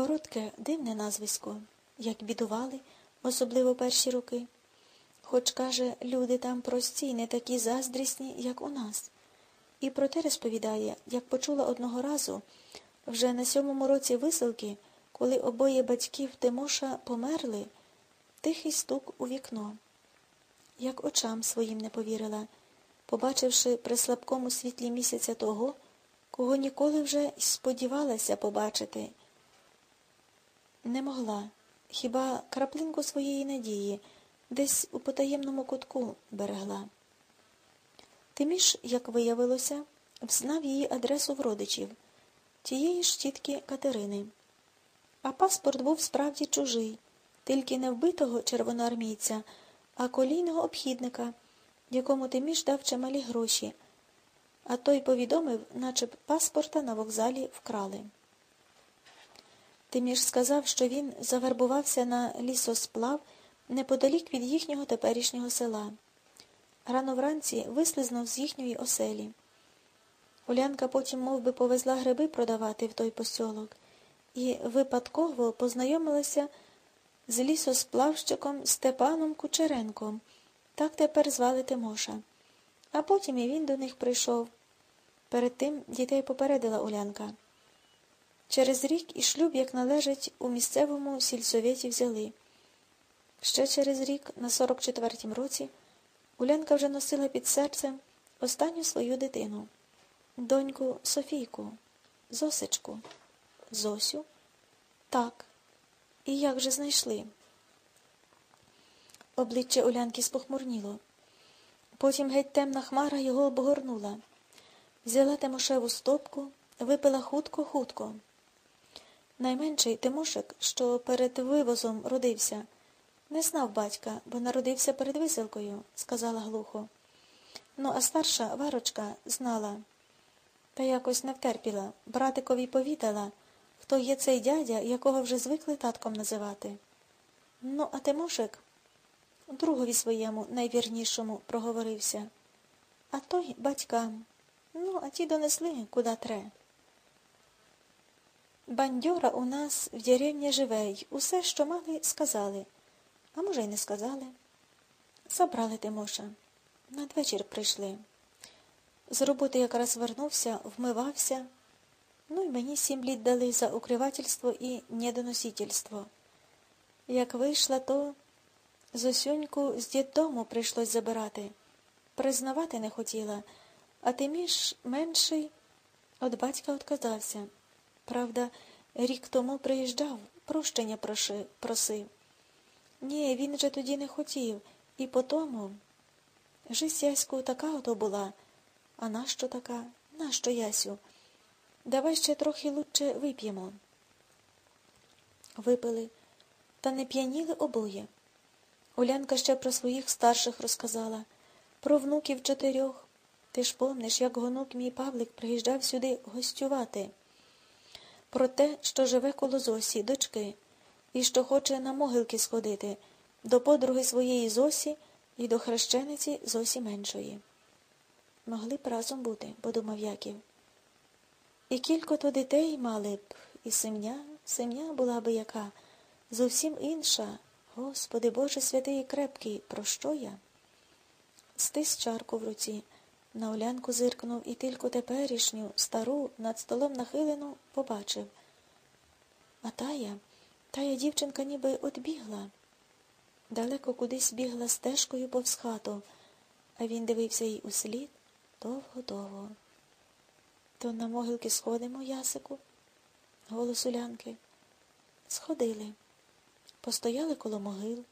Коротке, дивне назвисько, як бідували, особливо перші роки. Хоч, каже, люди там прості, не такі заздрісні, як у нас. І проте розповідає, як почула одного разу, вже на сьомому році висилки, коли обоє батьків Тимоша померли, тихий стук у вікно. Як очам своїм не повірила, побачивши при слабкому світлі місяця того, кого ніколи вже й сподівалася побачити. Не могла, хіба краплинку своєї надії десь у потаємному кутку берегла. Тиміш, як виявилося, взнав її адресу в родичів, тієї ж тітки Катерини. А паспорт був справді чужий, тільки не вбитого червоноармійця, а колійного обхідника, якому Тиміш дав чималі гроші, а той повідомив, наче паспорта на вокзалі вкрали. Тиміш сказав, що він завербувався на лісосплав неподалік від їхнього теперішнього села. Рано вранці вислизнув з їхньої оселі. Улянка потім мов би, повезла гриби продавати в той посьолок і випадково познайомилася з лісосплавщиком Степаном Кучеренком, так тепер звали Тимоша. А потім і він до них прийшов. Перед тим дітей попередила Улянка. Через рік і шлюб, як належить, у місцевому сільсовєті взяли. Ще через рік, на 44-м році, Улянка вже носила під серцем останню свою дитину, доньку Софійку, Зосечку, Зосю. Так. І як же знайшли? Обличчя Улянки спохмурніло. Потім геть темна хмара його обгорнула. Взяла Тимошеву стопку, випила хутко-хутко. Найменший Тимошик, що перед вивозом родився, не знав батька, бо народився перед виселкою, сказала глухо. Ну, а старша Варочка знала. Та якось не втерпіла. Братикові повідала, хто є цей дядя, якого вже звикли татком називати. Ну, а Тимошик другові своєму найвірнішому проговорився. А той батькам. Ну, а ті донесли, куди тре. Бандьора у нас в деревні живе й усе, що мали, сказали. А може, й не сказали. Забрали Тимоша. Надвечір прийшли. З роботи якраз вернувся, вмивався. Ну й мені сім літ дали за укривательство і недоносительство. Як вийшла, то Зосюньку з діддому прийшлось забирати. Признавати не хотіла, а тиміш менший від батька отказався. Правда, рік тому приїжджав, прощення просив. Ні, він же тоді не хотів, і по тому. Жись Яську така ото була. А нащо така? Нащо Ясю? Давай ще трохи лучше вип'ємо. Випили, та не п'яніли обоє. Улянка ще про своїх старших розказала, про внуків чотирьох. Ти ж помниш, як гонок мій Павлик приїжджав сюди гостювати, про те, що живе коло Зосі, дочки, і що хоче на могилки сходити до подруги своєї Зосі і до хрещениці Зосі меншої. Могли б разом бути, подумав Яків. І кілько то дітей мали б, і семня, семня була би яка, зовсім інша. Господи Боже святий і крепкий, про що я? Стис чарку в руці, на олянку зиркнув і тільки теперішню, стару, над столом нахилену, побачив. А тая, тая дівчинка ніби отбігла. Далеко кудись бігла стежкою повз хату, а він дивився їй услід довго-довго. То на могилки сходимо, Ясику? Голос Улянки. Сходили. Постояли коло могил.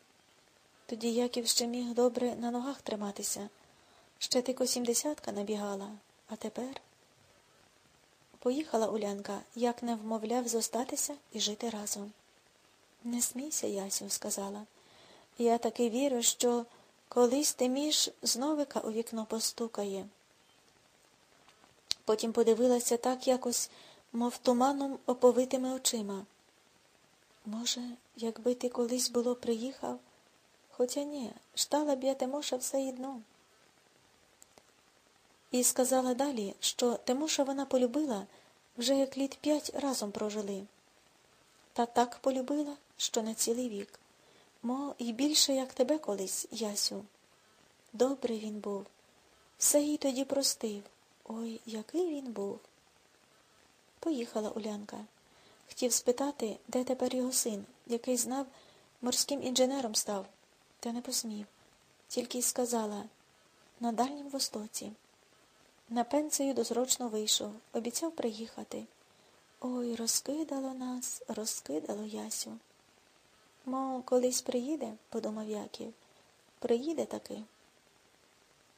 Тоді Яків ще міг добре на ногах триматися. Ще тільки сімдесятка набігала, а тепер поїхала Улянка, як не вмовляв зостатися і жити разом. Не смійся, Ясю, сказала. Я таки вірю, що колись Тиміш зновика у вікно постукає. Потім подивилася так якось, мов туманом оповитими очима. Може, якби ти колись було приїхав, хоча ні, штала б я Тимоша все одно. І сказала далі, що Тимоша вона полюбила, вже як літ п'ять разом прожили. Та так полюбила, що на цілий вік. Мо і більше, як тебе колись, Ясю. Добрий він був. Все їй тоді простив. Ой, який він був. Поїхала Улянка. Хотів спитати, де тепер його син, який знав, морським інженером став, та не посмів. Тільки й сказала на Дальнім Востоці. На пенсію досрочно вийшов, обіцяв приїхати. Ой, розкидало нас, розкидало Ясю. Мо, колись приїде, подумав Яків. Приїде таки.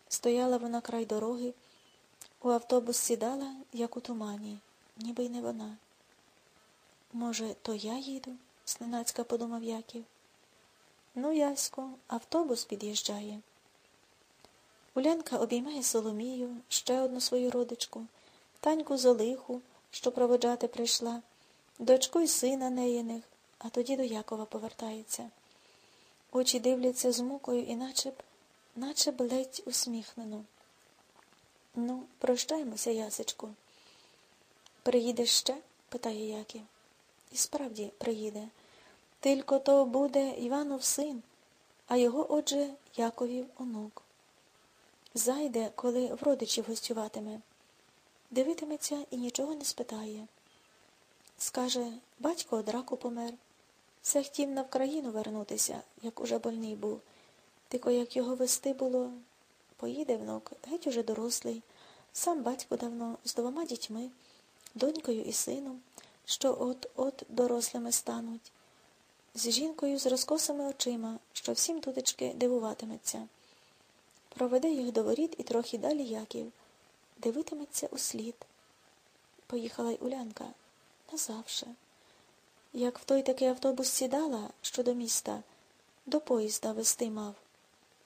Стояла вона край дороги, у автобус сідала, як у тумані, ніби й не вона. Може, то я їду? зненацька подумав Яків. Ну, Ясько, автобус під'їжджає. Улянка обіймає Соломію, ще одну свою родичку, таньку Золиху, що проводжати прийшла, дочку й сина неїних, а тоді до Якова повертається. Очі дивляться з мукою, і наче б, наче б ледь усміхнено. Ну, прощаймося, Ясечку. Приїдеш ще? питає Яків. І справді приїде. Тільки то буде Іванов син, а його, отже, Яковів онук. Зайде, коли в родичів гостюватиме. Дивитиметься і нічого не спитає. Скаже, батько од раку помер. Все хотів на Вкраїну вернутися, як уже больний був. Тільки як його вести було, поїде внук, геть уже дорослий, сам батько давно з двома дітьми, донькою і сином, що от-от дорослими стануть, з жінкою з розкосими очима, що всім тутечки дивуватиметься. Проведе їх до воріт і трохи далі Яків, дивитиметься у слід. Поїхала й Улянка назавше. Як в той такий автобус сідала, що до міста, до поїзда вести мав.